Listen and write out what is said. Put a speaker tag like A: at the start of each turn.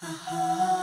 A: Uh-huh.